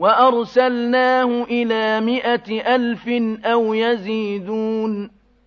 وأرسلناه إلى مائة ألف أو يزيدون